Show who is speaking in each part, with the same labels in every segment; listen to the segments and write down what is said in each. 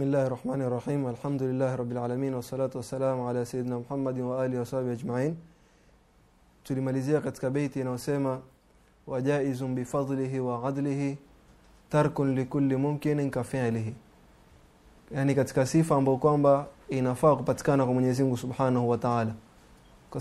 Speaker 1: Bismillahir Rahmanir Rahim. Alhamdulillahi Rabbil Alamin wassalatu wassalamu ala sayyidina Muhammadin wa alihi washabihi ajma'in. Tulimalizia katika beiti inayosema wajaizun bifadlihi wa adlihi tarkun likulli mumkinin kafi'lihi. Yaani katika sifa ambayo kwamba inafaa kupatikana kwa Mwenyezi Mungu Subhanahu wa Ta'ala. Kwa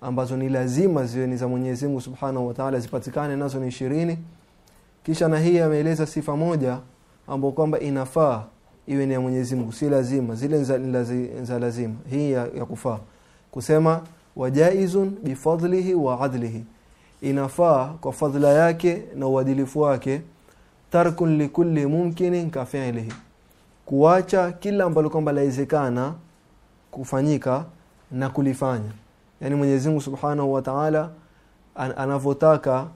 Speaker 1: ambazo ni lazima ziwe ni za Mwenyezi Subhanahu wa zipatikane nazo ni ishirini kisha na hii ameeleza sifa moja ambayo kwamba inafaa iwe ni ya Mwenyezi Mungu si lazima. Zile za, lazima. Hii ya, ya kufaa. Kusema wajaizun bifadlihi wa adlihi. Inafaa kwa fadhila yake na uadilifu wake tarkun likulli mumkinin ka fi'lihi. Kuacha kila ambalo kwamba lawezekana kufanyika na kulifanya. Yani Mwenyezi Mungu Subhanahu wa Ta'ala an anavyotaka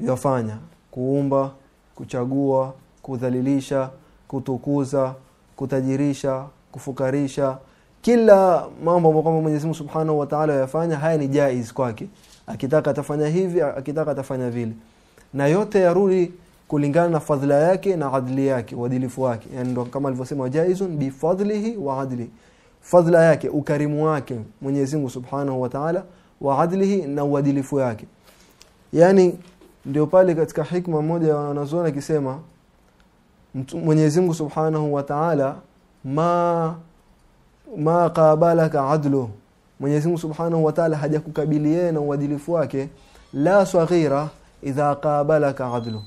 Speaker 1: yafanya kuumba kuchagua kudhalilisha kutukuza kutajirisha kufukarisha. Kila mambo ambayo Mwenyezi Mungu Subhanahu wa Ta'ala yafanya haya ni jaiz kwake. Akitaka atafanya hivi akitaka atafanya vile. Na yote yarudi kulingana na fadhila yake na adli yake uadilifu wake. Yani ndo kama alivyosema jaizun bi fadlihi wa adli. Fadhila yake ukarimu wake Mwenyezi Mungu Subhanahu wa Ta'ala wa adlihi na uadilifu yake. Yani ndio pale katika hikma moja wanazoona akisema Mwenyezi Mungu Subhanahu wa Ta'ala ma ma qabalaka adlu. Mwenyezi Mungu Subhanahu wa Ta'ala hajakukabili yeye na uadilifu wake la saghira idha qabalaka adlu.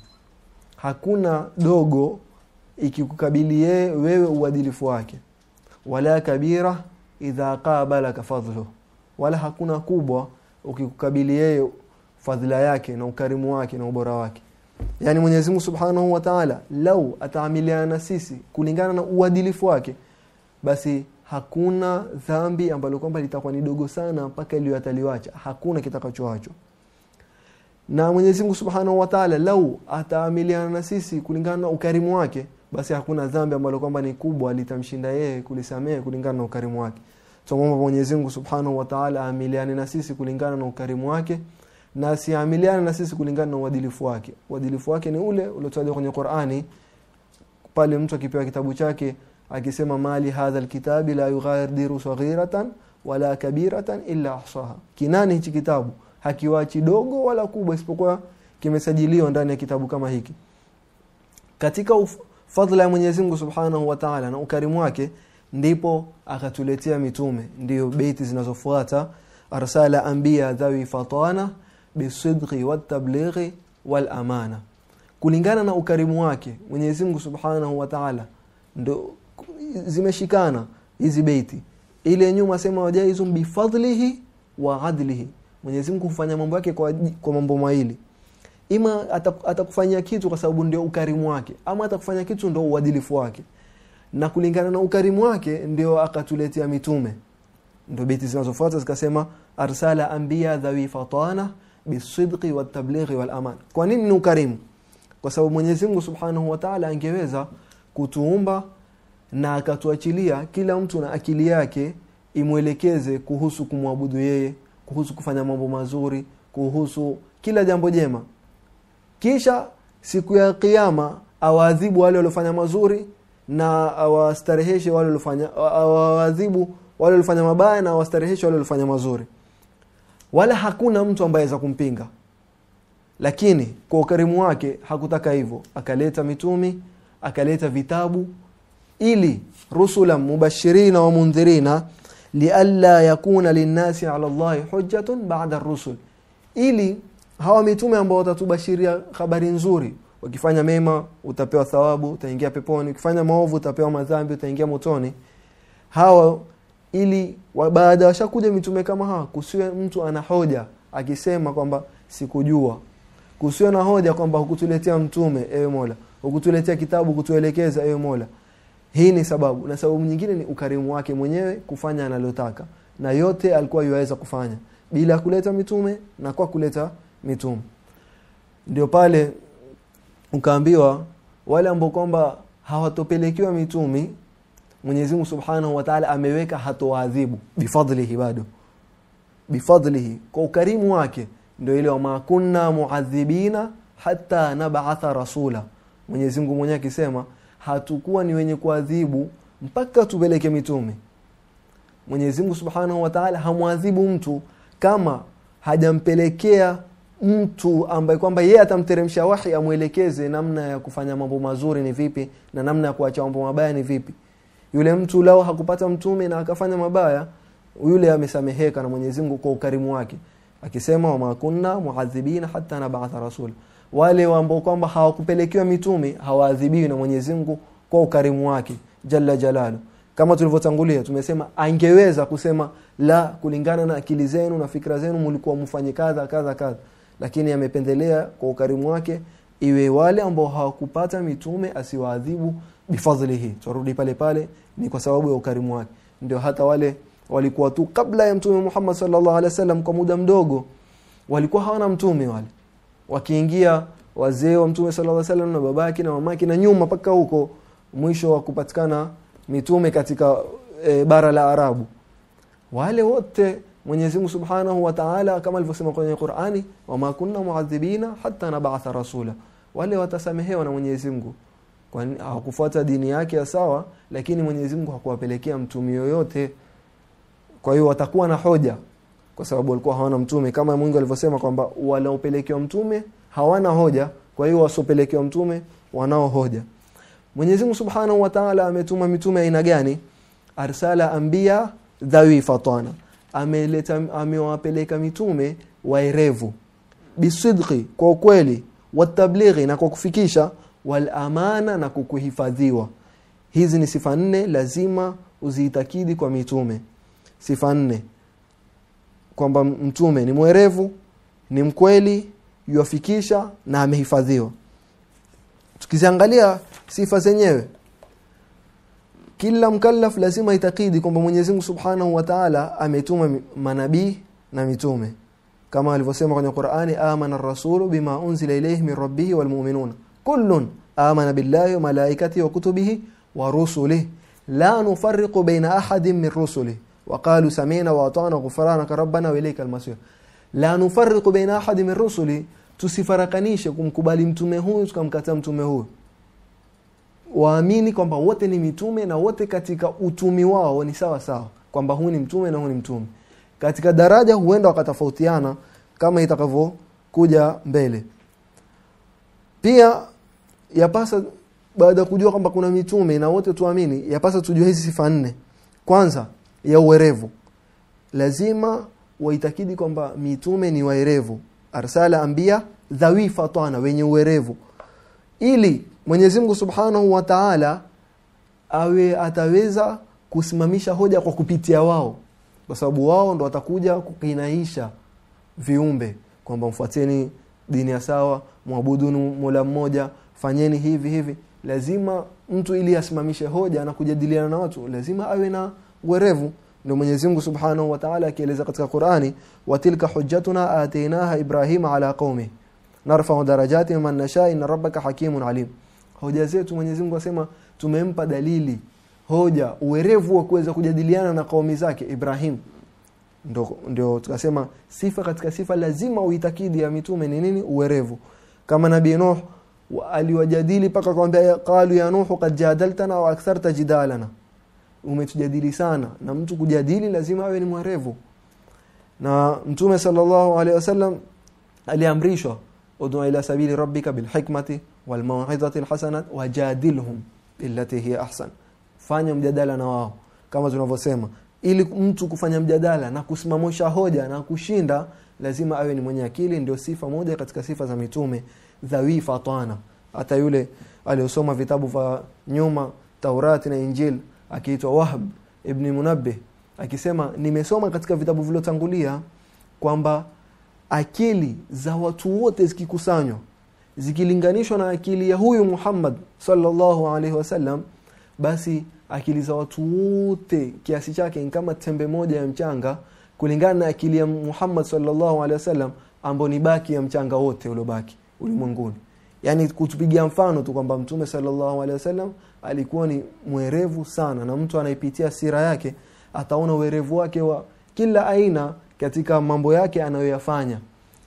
Speaker 1: Hakuna dogo ikikukabilie wewe uadilifu wake. Wala kabira idha qabalaka fadlu wala hakuna kubwa ukikukabilie fadhila yake na ukarimu wake na ubora wake yani Mwenyezi Mungu Subhanahu wa Ta'ala lau ataamiliana na sisi kulingana na uadilifu wake basi hakuna dhambi ambalo kwamba litakuwa ni dogo sana mpaka ile ataliwacha. Hakuna kitakachoachwa na Mwenyezi Mungu Subhanahu wa Ta'ala lau ataamiliana na sisi kulingana na ukarimu wake basi hakuna dhambi ambalo kwamba ni kubwa litamshinda yeye kulisamehe kulingana na ukarimu wake. Tuomba Mwenyezi Mungu Subhanahu wa Ta'ala aamiliane na sisi kulingana na ukarimu wake na asiamiliane na sisi kulingana na uadilifu wake. Uadilifu wake ni ule uliotajwa kwenye Qur'ani pale mtu akipewa kitabu chake akisema mali hadha alkitabi la yughadiru saghiratan wala kabiratan illa ahsaha. Kinani hichi kitabu? Hakiwachi dogo wala kubwa isipokuwa kimesajiliwa ndani ya kitabu kama hiki. Katika fadhila ya Mwenyezi Mungu Subhanahu wa Ta'ala na ukarimu wake ndipo akatuletea mitume. Ndiyo beiti zinazofuata. Arsala anbiya dhawi fatana bisidqi watablighi wal amana. Kulingana na ukarimu wake Mwenyezi Mungu Subhanahu wa Ta'ala ndo zimeshikana hizi beiti. Ile nyuma sema wajaizum bifadlihi wa adlihi. Mwenyezi Mungu hufanya mambo yake kwa, kwa mambo mawili. Ima atakufanyia kitu kwa sababu ndio ukarimu wake ama atakufanya kitu ndio uadilifu wake. Na kulingana na ukarimu wake ndio akatuletea mitume. Ndio beti zinazofuata zikasema arsala ambia dhawi fatana bisidqi watablighi walaman kwa nini ni ukarimu? Kwa sababu Mwenyezi Mungu Subhanahu wa Ta'ala angeweza kutuumba na akatuachilia kila mtu na akili yake imwelekeze kuhusu kumwabudu yeye kuhusu kufanya mambo mazuri kuhusu kila jambo jema. Kisha siku ya kiyama awaadhibu wale waliofanya mazuri na awastareheshe wale waliofanya awaadhibu wale waliofanya mabaya na awastareheshe wale waliofanya mazuri wala hakuna mtu ambaye aweza kumpinga. Lakini kwa ukarimu wake hakutaka hivyo. Akaleta mitumi akaleta vitabu ili rusula mubashirina wa mundhirina lialla yakuna linnasi ala llahi hujjatun ba'da rusul ili hawa mitume ambao watatubashiria habari nzuri ukifanya mema utapewa thawabu utaingia peponi ukifanya maovu utapewa madhambi utaingia motoni hawa ili baada washakuja mitume kama hawa kusiwe mtu ana hoja akisema kwamba sikujua. Kusiwe na hoja kwamba hukutuletea mtume ewe Mola. Hukutuletea kitabu kutuelekeza ewe Mola. Hii ni sababu. Na sababu nyingine ni ukarimu wake mwenyewe kufanya analotaka. Na yote alikuwa yuweza kufanya. Bila kuleta mitume na kwa kuleta mitume. Ndio pale ukaambiwa wale ambao kwamba hawatopelekiwa mitumi Mwenyezi Subhanahu wa Ta'ala ameweka hatoadhibu. Bifadlihi bado. Bifadlihi. Kwa ukarimu wake. Ndio ile wa makunna muadhibina hata nab'atha rasula. Mwenyezi Mungu mwenyewe akisema hatukuwa ni wenye kuadhibu mpaka tupeleke mitume. Mwenyezi mungu subhanahu wa taala hamwadhibu mtu kama hajampelekea mtu ambaye kwamba yeye atamteremsha wahi amwelekeze namna ya kufanya mambo mazuri ni vipi na namna ya kuacha mambo mabaya ni vipi yule mtu lao hakupata mtume na akafanya mabaya yule amesameheka na mwenyezi mungu kwa ukarimu wake. Akisema wa makunna muadhibina hatta nabatha rasul. Wale ambao kwamba hawakupelekewa mitume hawaadhibiwi na mwenyezi mungu kwa ukarimu wake jalla jalalu. Kama tulivyotangulia tumesema angeweza kusema la kulingana na akili zenu na fikra zenu mlikuwa mfanye kadha kadha kadha. Lakini amependelea kwa ukarimu wake iwe wale ambao hawakupata mitume asiwaadhibu bifadhlihi turudi pale pale ni kwa sababu ya ukarimu wake. Ndio hata wale walikuwa tu kabla ya mtume Muhammad sallallahu alaihi wasallam kwa muda mdogo walikuwa hawana mtume wale. Wakiingia wazee wa mtume sallallahu alaihi wasallam na babake na mamake na nyuma mpaka huko mwisho wa kupatikana mitume katika e, bara la Arabu. Wale wote Mwenyezi Mungu Subhanahu wa Ta'ala kama alivyosema kwenye Qur'ani wa ma kunna muadhibina hatta nab'atha rasula. Wale watasamehewa na Mwenyezi Mungu hawakufuata dini yake ya sawa lakini Mwenyezi Mungu hakuwapelekea mtume yoyote. Kwa hiyo watakuwa na hoja kwa sababu walikuwa hawana mtume. Kama Mungu alivyosema kwamba walaopelekewa mtume hawana hoja kwa hiyo wasiopelekewa mtume wanao hoja. Mwenyezi Mungu Subhanahu wa Ta'ala ametuma mitume aina gani? Arsala ambia dhawi fatana ameleta amewapeleka mitume waerevu. Bisidqi kwa ukweli watablighi na kwa kufikisha wal amana na kukuhifadhiwa. Hizi ni sifa nne lazima uziitakidi kwa mitume. Sifa nne kwamba mtume ni mwerevu ni mkweli yuafikisha na amehifadhiwa. Tukiziangalia sifa zenyewe kila mkallaf lazima itakidi kwamba Mwenyezi Mungu Subhanahu wa Ta'ala ametuma manabii na mitume. Kama alivyosema kwenye Qur'ani amana ar-rasulu bima unzila ilayhi min rabbihi wal mu'minun kullun amana billahi wa malaikatihi wa kutubihi wa rusulihi. La nufarriqu baina ahadin min rusulihi. Wa qalu sami'na wa ata'na ghufranaka rabbana wa ilayka al-masir. La nufarriqu baina ahadin min rusulihi. Tusifarakanishe kumkubali mtume huyu tukamkataa mtume huyu. Waamini kwamba wote ni mitume na wote katika utumi wao ni sawa sawa. Kwamba huyu ni mtume na huyu ni mtume. Katika daraja huenda wakatofautiana kama itakavyokuja mbele. Pia yapasa baada ya kujua kwamba kuna mitume na wote tuamini yapasa tujue hizi sifa nne. Kwanza ya uwerevu. Lazima waitakidi kwamba mitume ni waerevu. Arsala ambia dhawi fatana wenye uwerevu. Ili Mwenyezi Mungu Subhanahu wa Ta'ala awe ataweza kusimamisha hoja kwa kupitia wao. Kwa sababu wao ndo watakuja kukinaisha viumbe. Kwamba mfuateni dini ya sawa muabuduni Mola mmoja fanyeni hivi hivi. Lazima mtu ili asimamishe hoja na kujadiliana na watu lazima awe na werevu. Ndio Mwenyezi Mungu Subhanahu wa Ta'ala akieleza katika Qur'ani wa tilka hujjatuna atainaha Ibrahima ala qaumi narfa'u darajati man nasha inna rabbaka hakimun alim. Hoja zetu Mwenyezi Mungu asema tumempa dalili hoja uwerevu wa kuweza kujadiliana na kaumi zake Ibrahim. Ndio ndio tukasema sifa katika sifa lazima uitakidi ya mitume ni nini? Uwerevu. Kama nabii Nuh aliwajadili paka kwambia qalu ya nuhu kad jadaltana wa aktharta jidalana. Umetujadili sana. Na mtu kujadili lazima awe ni mwerevu. Na mtume sallallahu alaihi wasallam aliamrishwa ud'u ila sabili rabbika bilhikmati walmau'izati alhasanat wajadilhum billati hiya ahsan. Fanya mjadala na wao kama tunavyosema ili mtu kufanya mjadala na kusimamisha hoja na kushinda lazima awe ni mwenye akili ndio sifa moja katika sifa za mitume dhawi fatana hata yule aliyosoma vitabu vya nyuma Taurati na Injil akiitwa Wahb ibn Munabbih akisema nimesoma katika vitabu vilivyotangulia kwamba akili za watu wote zikikusanywa zikilinganishwa na akili ya huyu Muhammad sallallahu alaihi wasallam basi akili za watu wote kiasi chake ni kama tembe moja ya mchanga kulingana na akili ya Muhammad sallallahu alaihi wasallam ambao ni baki ya mchanga wote uliobaki ulimwenguni. Yani kutupigia mfano tu kwamba mtume sallallahu alaihi wasallam alikuwa ni mwerevu sana na mtu anaipitia sira yake ataona uwerevu wake wa kila aina katika mambo yake anayoyafanya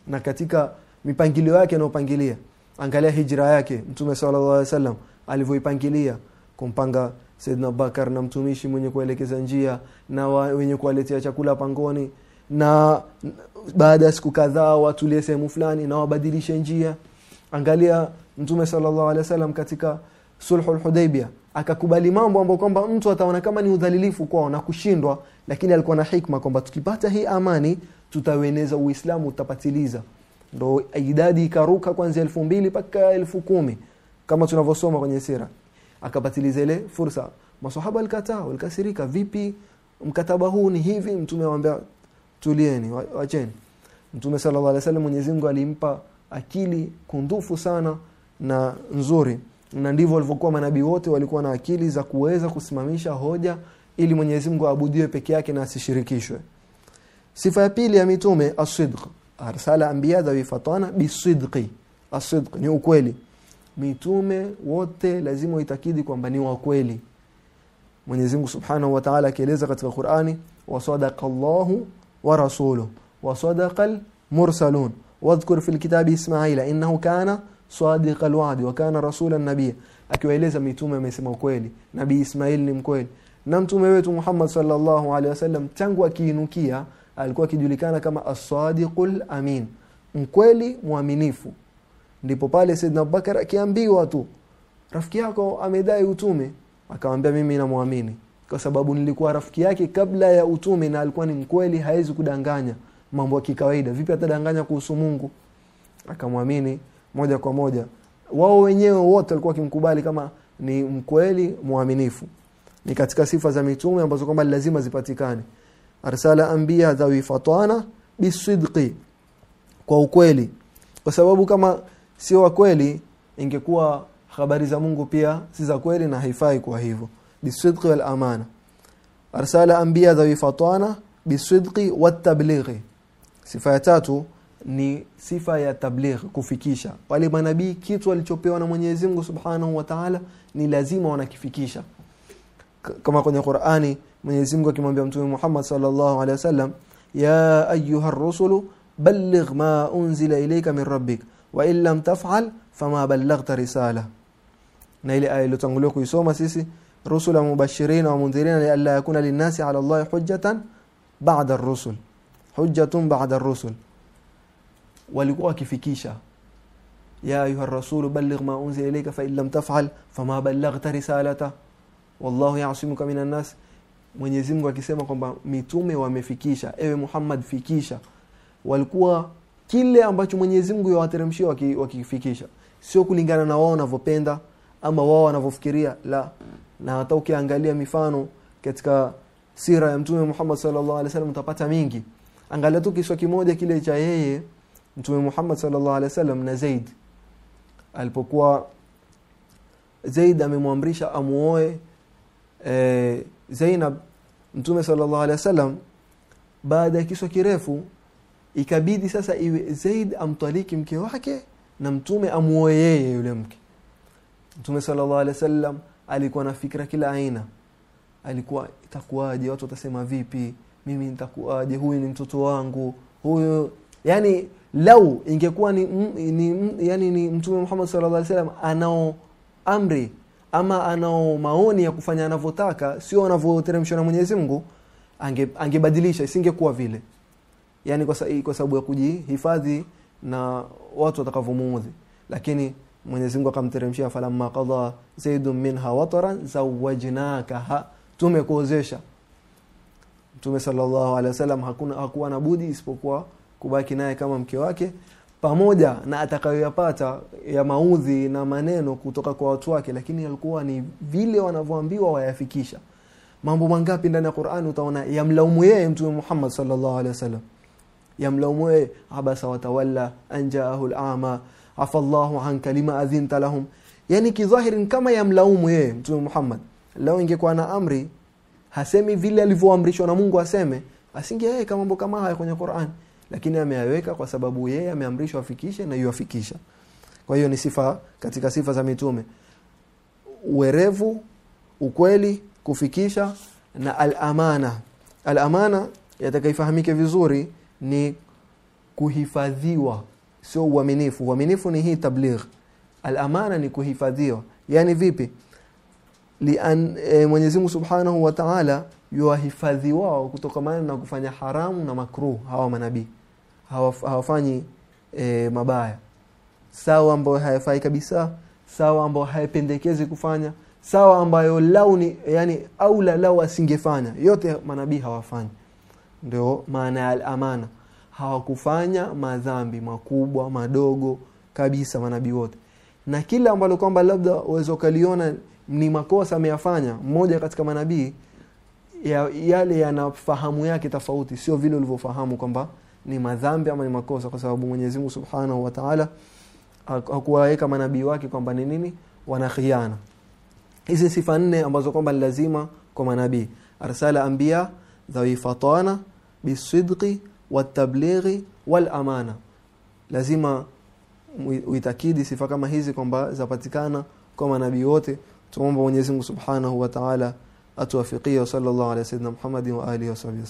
Speaker 1: na katika mipangilio yake anayopangilia. Angalia hijra yake mtume sallallahu alaihi wasallam alivyoipangilia kumpanga Saidna Bakar na mtumishi mwenye kuelekeza njia na wenye kuwaletea chakula pangoni. Na baada ya siku kadhaa watulie sehemu fulani na wabadilishe njia. Angalia mtume sallallahu katika sulhul lhudaibia akakubali mambo ambayo kwamba mtu ataona kama ni udhalilifu kwao na kushindwa lakini alikuwa na hikma kwamba tukipata hii amani tutaueneza uislamu utapatiliza. Ndo idadi ikaruka kwanzia elfu mbili mpaka elfu kumi kama tunavyosoma kwenye sira akapatiliza ile fursa. Masahaba walikataa walikasirika. Vipi? Mkataba huu ni hivi? Mtume awambia tulieni wacheni. Mtume sallallahu alaihi wasallam Mwenyezi Mungu alimpa akili kundufu sana na nzuri. Na ndivyo walivyokuwa manabii wote walikuwa na akili za kuweza kusimamisha hoja ili Mwenyezi Mungu aabudiwe peke yake na asishirikishwe. Sifa ya pili ya mitume asidq arsala anbiya dhawi fatana bisidqi. Asidq ni ukweli mitume wote lazima uitakidi kwamba ni wa kweli. Mwenyezi Mungu Subhanahu wa Ta'ala akieleza katika Qur'ani wasadaqallahu wa rasuluhu wasadaqal al-mursalun. Wadhkur fil kitabi Ismaila innahu kana sadiqa al-wa'di wa kana rasulan nabiyya akiwaeleza mitume amesema ukweli nabii Ismail ni mkweli. Na mtume wetu Muhammad sallallahu alaihi wasallam tangu akiinukia alikuwa akijulikana kama as-sadiqul amin mkweli mwaminifu ndipo pale Saidna Abubakar akiambiwa tu rafiki yako amedai utume. Akamwambia mimi namwamini kwa sababu nilikuwa rafiki yake kabla ya utume na alikuwa ni mkweli hawezi kudanganya mambo ya kikawaida. Vipi atadanganya kuhusu Mungu? Akamwamini moja kwa moja. Wao wenyewe wote walikuwa wakimkubali kama ni mkweli mwaminifu. Ni katika sifa za mitume ambazo kwamba lazima zipatikane. Arsala anbiya dhawi fatana bisidqi kwa ukweli. Kwa sababu kama sio wa kweli ingekuwa habari za Mungu pia si za kweli na haifai kwa hivyo. Bisidqi wal amana. Arsala anbiya dhawi fatana bisidqi wat tablighi. Sifa ya tatu ni sifa ya tabligh kufikisha. Wale manabii kitu walichopewa na Mwenyezi Mungu Subhanahu wa Ta'ala ni lazima wanakifikisha. Kama kwenye Qur'ani Mwenyezi Mungu akimwambia Mtume Muhammad sallallahu alaihi wasallam ya ayyuhar rusulu balligh ma unzila ilayka min rabbik wa in lam taf'al fama ballaghta risala. Na ile aya iliyotangulia kuisoma sisi rusula mubashirin wa mundhirin li alla yakuna linnasi ala Allah hujjatan ba'da ar-rusul. Hujjatun ba'da ar-rusul. Walikuwa wakifikisha ya ayuha rasulu balligh ma unzila ilayka fa in lam taf'al fama Mwenyezi Mungu akisema kwamba mitume wamefikisha ewe Muhammad fikisha. Walikuwa kile ambacho Mwenyezi Mungu yawateremshia waki- wakifikisha. Sio kulingana na wao wanavyopenda ama wao wanavyofikiria la. Na hata ukiangalia mifano katika sira ya mtume Muhammad sallallahu alaihi wasallam utapata mingi. Angalia tu kiswa kimoja kile cha yeye mtume Muhammad sallallahu alaihi wasallam na Zaid. Alipokuwa Zaid amemwamrisha amuoe e, Zainab mtume sallallahu alaihi wasallam baada ya kiswa kirefu ikabidi sasa iwe Zaid amtaliki mke wake na mtume amuoe yeye yule mke. Mtume sallallahu alaihi wasallam alikuwa na fikra kila aina. Alikuwa itakuwaje? Watu watasema vipi? Mimi nitakuwaje? Huyu ni mtoto wangu. Huyu yani lau ingekuwa ni, ni yani ni mtume Muhammad sallallahu alaihi wasallam anao amri ama anao maoni ya kufanya anavyotaka sio anavyoteremshwa na Mwenyezi Mungu angebadilisha ange, isingekuwa vile yani kwa, sababu ya kujihifadhi na watu watakavyomuudhi. Lakini Mwenyezi Mungu akamteremshia falamma qadha zaidun minha wataran zawajnakaha tumekuozesha. Mtume sallallahu alaihi wasallam hakuna hakuwa na budi isipokuwa kubaki naye kama mke wake pamoja na atakayoyapata ya maudhi na maneno kutoka kwa watu wake lakini alikuwa ni vile wanavyoambiwa wayafikisha. Mambo mangapi ndani ya Qur'an utaona yamlaumu yeye Mtume Muhammad sallallahu alaihi wasallam yamlaumu abasa watawalla anjaahu lama afa Allahu anka lima adhinta lahum. Yani kidhahiri kama yamlaumu yeye Mtume Muhammad lao ingekuwa na amri hasemi vile alivyoamrishwa na Mungu aseme asingeweka mambo kama haya kwenye Qur'an. Lakini ameyaweka kwa sababu yeye ameamrishwa afikishe na yuafikisha. Kwa hiyo ni sifa katika sifa za mitume. Uwerevu ukweli kufikisha na alamana. Al-amana yatakaifahamike vizuri ni kuhifadhiwa sio uaminifu. Uaminifu ni hii tabligh. Alamana ni kuhifadhiwa. Yani vipi? Lian e, Mwenyezi Mungu Subhanahu wa Ta'ala yuwahifadhi wao kutokamana na kufanya haramu na makruh hawa manabii. Hawaf, hawafanyi e, mabaya. Sawa ambayo hayafai kabisa sawa ambayo hayapendekezi kufanya sawa ambayo lau ni yani aula lau asingefanya yote manabii hawafanyi ndio maana ya amana. Hawakufanya madhambi makubwa madogo kabisa manabii wote. Na kila ambalo kwamba labda uweza ukaliona ni makosa ameyafanya mmoja katika manabii ya, yale yana fahamu yake tofauti. Sio vile ulivyofahamu kwamba ni madhambi ama ni makosa kwa sababu Mwenyezi Mungu Subhanahu wa Ta'ala hakuwaweka manabii wake kwamba ni nini? Wana khiana hizi sifa nne ambazo kwamba ni lazima kwa manabii. Arsala anbiya dhawi fatana bisidqi watablighi wal amana. Lazima uitakidi sifa kama hizi kwamba zapatikana kwa manabii wote. Tuombe Mwenyezi Mungu Subhanahu wa Ta'ala atuwafikie sallallahu alayhi wa sallam Muhammad wa alihi wasallam